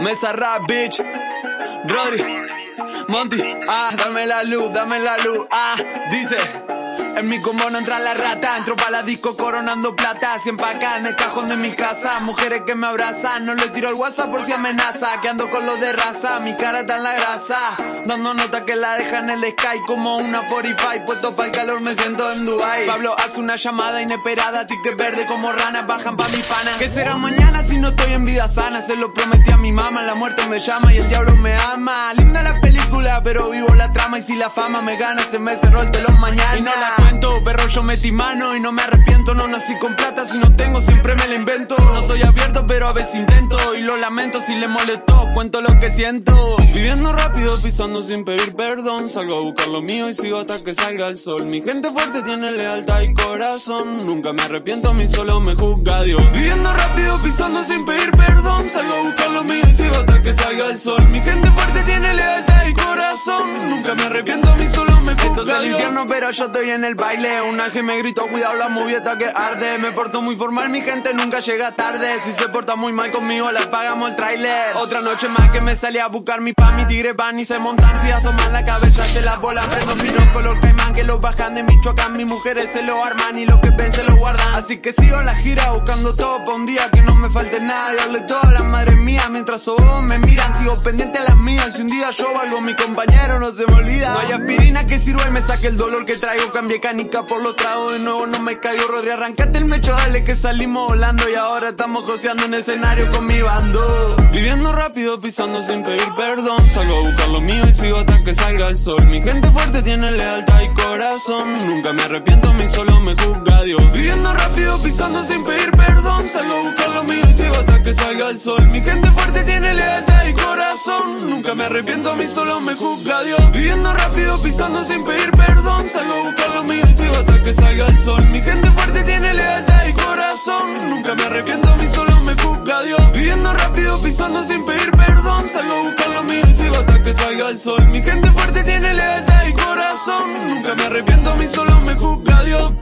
Mesa rap, bitch. Rodri, Monty, ah, dame la luz, dame la luz, ah, dice. En mi combo no entra la rata, entro pa' la disco coronando plata, siempre acá en el cajón de mi casa, mujeres que me abrazan, no le tiro el WhatsApp por si amenaza, que ando con los de raza, mi cara está en la grasa, dando nota que la deja en el sky como una 45, puesto pa' el calor me siento en Dubai. Pablo hace una llamada inesperada, ticket verde como rana, bajan pa' mi pana. ¿Qué será mañana si no estoy en vida sana? Se lo prometí a mi mamá, la muerte me llama y el diablo me ama. Linda la película, pero vivo y si la fama me gana se me cerró el telón mañana. Y no la cuento, perro yo metí mano y no me arrepiento, no nací con plata, si no tengo siempre me la invento. No soy abierto, pero a veces intento y lo lamento si le molestó, cuento lo que siento. Viviendo rápido, pisando sin pedir perdón, salgo a buscar lo mío y sigo hasta que salga el sol. Mi gente fuerte tiene lealtad y corazón, nunca me arrepiento, mi solo me juzga Dios. Viviendo rápido, pisando sin pedir perdón, salgo a buscar lo mío y sigo hasta que salga el sol. Mi gente fuerte tiene lealtad y corazón, arrepiento, mi solo me juzga Dios. Pero yo estoy en el baile, un ángel me gritó, cuidado la movieta que arde, me porto muy formal, mi gente nunca llega tarde, si se porta muy mal conmigo la pagamos el trailer. Otra noche más que me salí a buscar mi pan, mi tigre pan y se montan, si asoman la cabeza se las bolas, prendo mi color caimán que los bajan de Michoacán, mis mujeres se lo arman y lo que ven se lo guardan, así que sigo la gira buscando todo pa' un día que no me falte nada, darle toda la madre mía, mientras todos me miran, sigo pendiente a las mías, si un día yo valgo. Mi compañero no se me olvida, no hay aspirina que sirva y me saque el dolor que traigo, cambié canica por los tragos, de nuevo no me caigo, Rodri, arrancate el mecho, dale que salimos volando y ahora estamos joseando en escenario con mi bando. Viviendo rápido, pisando sin pedir perdón, salgo a buscar lo mío y sigo hasta que salga el sol. Mi gente fuerte tiene lealtad y corazón, nunca me arrepiento, mi solo me juzga Dios. Viviendo rápido, pisando sin pedir perdón, salgo a buscar lo mío y sigo que salga el sol. Mi gente fuerte tiene lealtad y corazón, nunca me arrepiento, mi solo me juzga Dios. Viviendo rápido, pisando sin pedir perdón, salgo a buscar lo mío y sigo hasta que salga el sol. Mi gente fuerte tiene lealtad y corazón, nunca me arrepiento, mi solo me juzga Dios. Viviendo rápido, pisando sin pedir perdón, salgo a buscar lo mío y sigo hasta que salga el sol. Mi gente fuerte tiene lealtad y corazón, nunca me arrepiento, mi solo me juzga Dios.